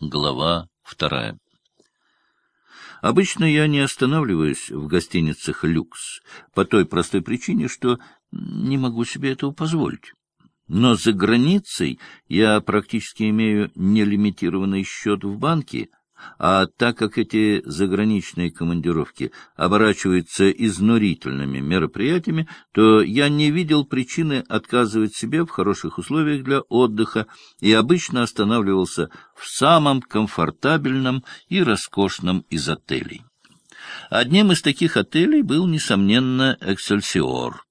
Глава вторая Обычно я не останавливаюсь в гостиницах «Люкс» по той простой причине, что не могу себе этого позволить. Но за границей я практически имею нелимитированный счет в банке — а так как эти заграничные командировки оборачиваются изнурительными мероприятиями, то я не видел причины отказывать себе в хороших условиях для отдыха и обычно останавливался в самом комфортабельном и роскошном из отелей. Одним из таких отелей был, несомненно, «Эксельсиор».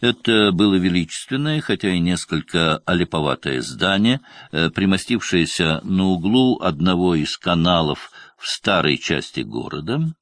Это было величественное, хотя и несколько олиповатое здание, э, примостившееся на углу одного из каналов в старой части города,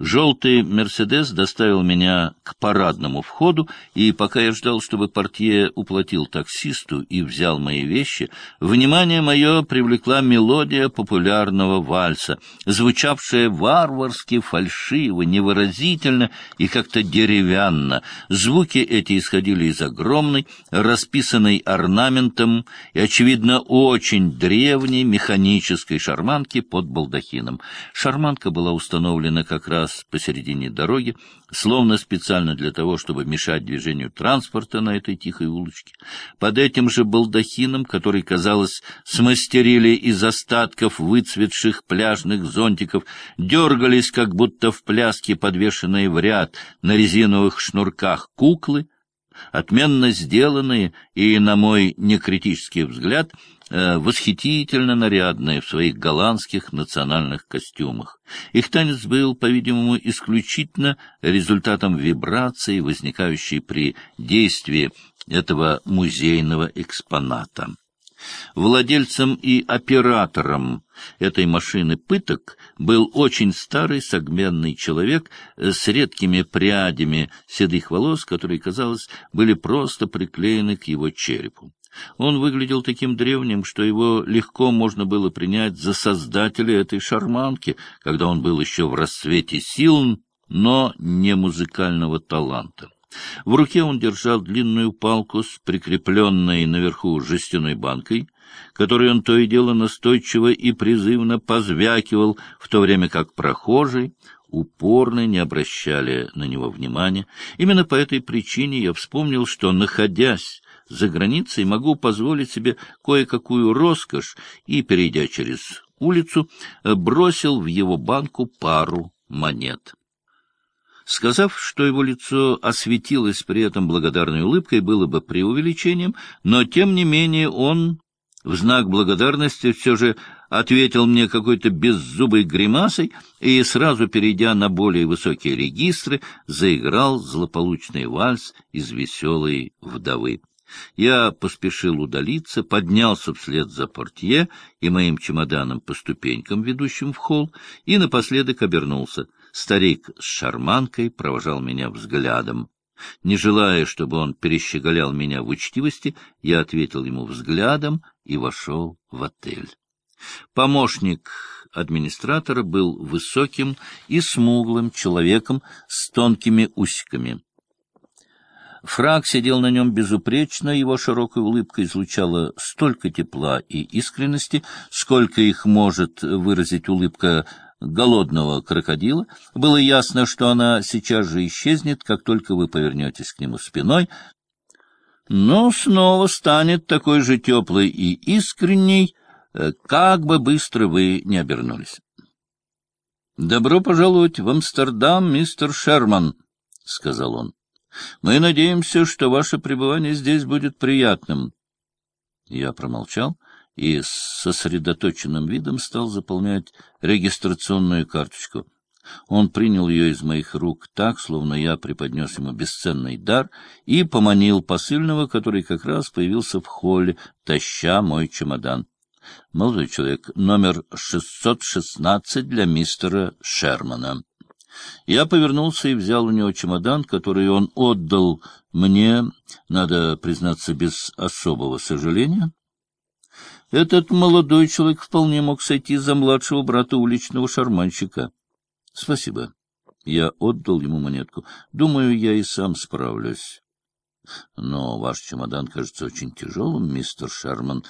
Желтый «Мерседес» доставил меня к парадному входу, и пока я ждал, чтобы портье уплатил таксисту и взял мои вещи, внимание мое привлекла мелодия популярного вальса, звучавшая варварски, фальшиво, невыразительно и как-то деревянно. Звуки эти исходили из огромной, расписанной орнаментом и, очевидно, очень древней механической шарманки под балдахином. Шарманка была установлена как раз раз посередине дороги, словно специально для того, чтобы мешать движению транспорта на этой тихой улочке. Под этим же балдахином, который, казалось, смастерили из остатков выцветших пляжных зонтиков, дергались, как будто в пляске, подвешенные в ряд на резиновых шнурках куклы, отменно сделанные и, на мой некритический взгляд, Э, восхитительно нарядные в своих голландских национальных костюмах. Их танец был, по-видимому, исключительно результатом вибрации, возникающей при действии этого музейного экспоната. Владельцем и оператором этой машины пыток был очень старый согменный человек с редкими прядями седых волос, которые, казалось, были просто приклеены к его черепу. Он выглядел таким древним, что его легко можно было принять за создателя этой шарманки, когда он был еще в расцвете сил, но не музыкального таланта. В руке он держал длинную палку с прикрепленной наверху жестяной банкой, которой он то и дело настойчиво и призывно позвякивал, в то время как прохожий упорно не обращали на него внимания. Именно по этой причине я вспомнил, что, находясь за границей, могу позволить себе кое-какую роскошь и, перейдя через улицу, бросил в его банку пару монет. Сказав, что его лицо осветилось при этом благодарной улыбкой, было бы преувеличением, но, тем не менее, он в знак благодарности все же ответил мне какой-то беззубой гримасой и, сразу перейдя на более высокие регистры, заиграл злополучный вальс из «Веселой вдовы». Я поспешил удалиться, поднялся вслед за портье и моим чемоданом по ступенькам, ведущим в холл, и напоследок обернулся. Старик с шарманкой провожал меня взглядом. Не желая, чтобы он перещеголял меня в учтивости, я ответил ему взглядом и вошел в отель. Помощник администратора был высоким и смуглым человеком с тонкими усиками. Фраг сидел на нем безупречно, его широкая улыбка излучала столько тепла и искренности, сколько их может выразить улыбка голодного крокодила. Было ясно, что она сейчас же исчезнет, как только вы повернетесь к нему спиной, но снова станет такой же теплой и искренней, э, как бы быстро вы не обернулись. — Добро пожаловать в Амстердам, мистер Шерман, — сказал он. Мы надеемся, что ваше пребывание здесь будет приятным. Я промолчал и с сосредоточенным видом стал заполнять регистрационную карточку. Он принял ее из моих рук так, словно я преподнес ему бесценный дар, и поманил посыльного, который как раз появился в холле, таща мой чемодан. Молодой человек, номер 616 для мистера Шермана. Я повернулся и взял у него чемодан, который он отдал мне, надо признаться, без особого сожаления. Этот молодой человек вполне мог сойти за младшего брата уличного шарманщика. — Спасибо. Я отдал ему монетку. Думаю, я и сам справлюсь. Но ваш чемодан кажется очень тяжелым, мистер Шарман.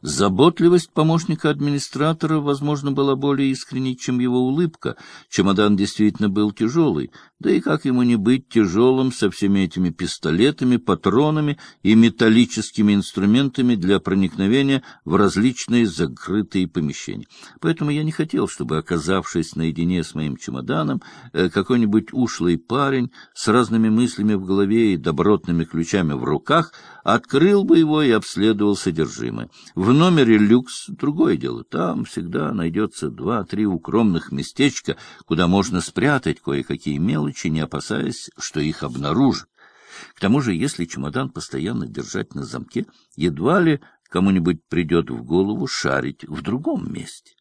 Заботливость помощника администратора, возможно, была более искренней, чем его улыбка. Чемодан действительно был тяжелый. Да и как ему не быть тяжелым со всеми этими пистолетами, патронами и металлическими инструментами для проникновения в различные закрытые помещения. Поэтому я не хотел, чтобы, оказавшись наедине с моим чемоданом, э, какой-нибудь ушлый парень с разными мыслями в голове и добротными ключами в руках открыл бы его и обследовал содержимое. В номере люкс другое дело. Там всегда найдется два-три укромных местечка, куда можно спрятать кое-какие мелочи, не опасаясь, что их обнаружат. К тому же, если чемодан постоянно держать на замке, едва ли кому-нибудь придет в голову шарить в другом месте.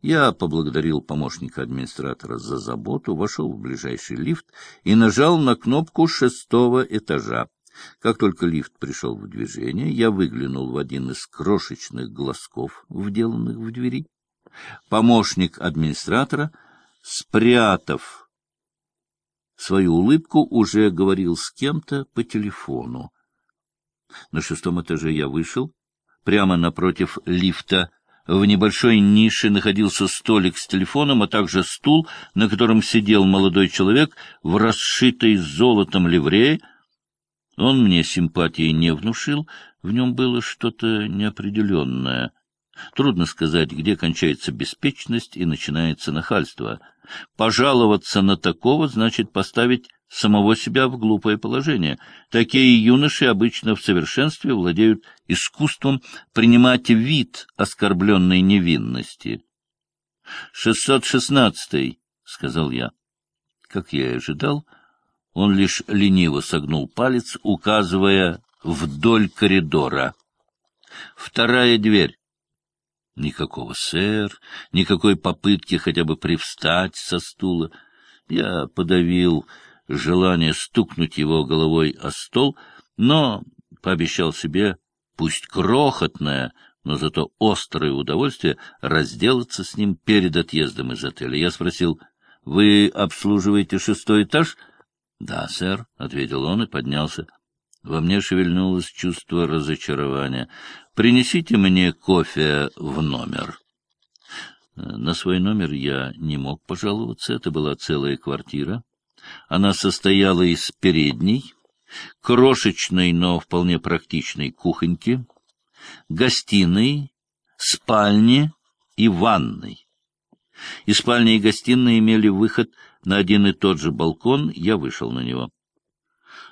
Я поблагодарил помощника администратора за заботу, вошел в ближайший лифт и нажал на кнопку шестого этажа. Как только лифт пришел в движение, я выглянул в один из крошечных глазков, вделанных в двери. Помощник администратора, спрятав свою улыбку, уже говорил с кем-то по телефону. На шестом этаже я вышел. Прямо напротив лифта в небольшой нише находился столик с телефоном, а также стул, на котором сидел молодой человек в расшитой золотом ливрее, он мне симпатии не внушил, в нем было что-то неопределенное. Трудно сказать, где кончается беспечность и начинается нахальство. Пожаловаться на такого значит поставить самого себя в глупое положение. Такие юноши обычно в совершенстве владеют искусством принимать вид оскорбленной невинности. — Шестьсот шестнадцатый, — сказал я. Как я и ожидал, он лишь лениво согнул палец, указывая вдоль коридора. Вторая дверь. Никакого сэр, никакой попытки хотя бы привстать со стула. Я подавил желание стукнуть его головой о стол, но пообещал себе, пусть крохотное, но зато острое удовольствие разделаться с ним перед отъездом из отеля. Я спросил, «Вы обслуживаете шестой этаж?» — Да, сэр, — ответил он и поднялся. Во мне шевельнулось чувство разочарования. — Принесите мне кофе в номер. На свой номер я не мог пожаловаться. Это была целая квартира. Она состояла из передней, крошечной, но вполне практичной кухоньки, гостиной, спальни и ванной. И спальня и гостиная имели выход на один и тот же балкон, я вышел на него.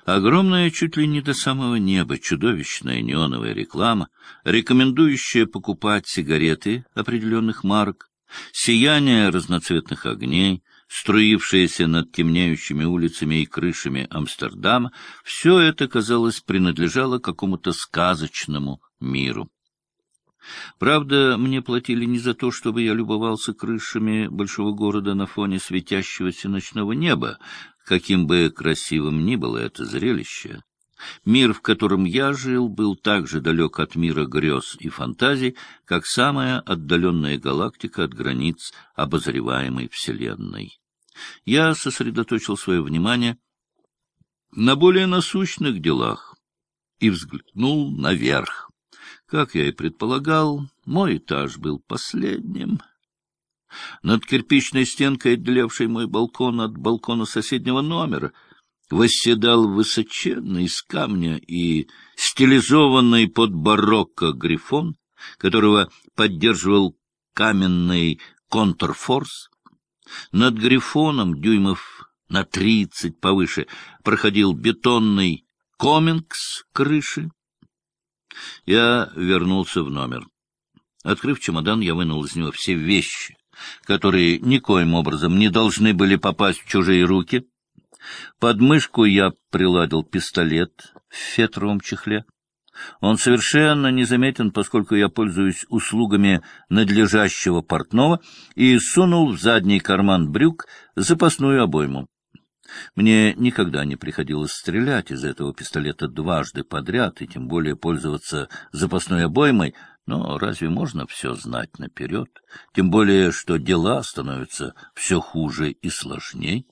Огромная, чуть ли не до самого неба, чудовищная неоновая реклама, рекомендующая покупать сигареты определенных марок, сияние разноцветных огней, струившееся над темнеющими улицами и крышами Амстердама, все это, казалось, принадлежало какому-то сказочному миру. Правда, мне платили не за то, чтобы я любовался крышами большого города на фоне светящегося ночного неба, каким бы красивым ни было это зрелище. Мир, в котором я жил, был так же далек от мира грез и фантазий, как самая отдаленная галактика от границ обозреваемой Вселенной. Я сосредоточил свое внимание на более насущных делах и взглянул наверх. Как я и предполагал, мой этаж был последним. Над кирпичной стенкой, отделявшей мой балкон от балкона соседнего номера, восседал высоченный из камня и стилизованный под барокко грифон, которого поддерживал каменный контрфорс. Над грифоном дюймов на тридцать повыше проходил бетонный комингс крыши, я вернулся в номер. Открыв чемодан, я вынул из него все вещи, которые никоим образом не должны были попасть в чужие руки. Под мышку я приладил пистолет в фетровом чехле. Он совершенно незаметен, поскольку я пользуюсь услугами надлежащего портного, и сунул в задний карман брюк запасную обойму. Мне никогда не приходилось стрелять из этого пистолета дважды подряд, и тем более пользоваться запасной обоймой, но разве можно все знать наперед? Тем более, что дела становятся все хуже и сложней.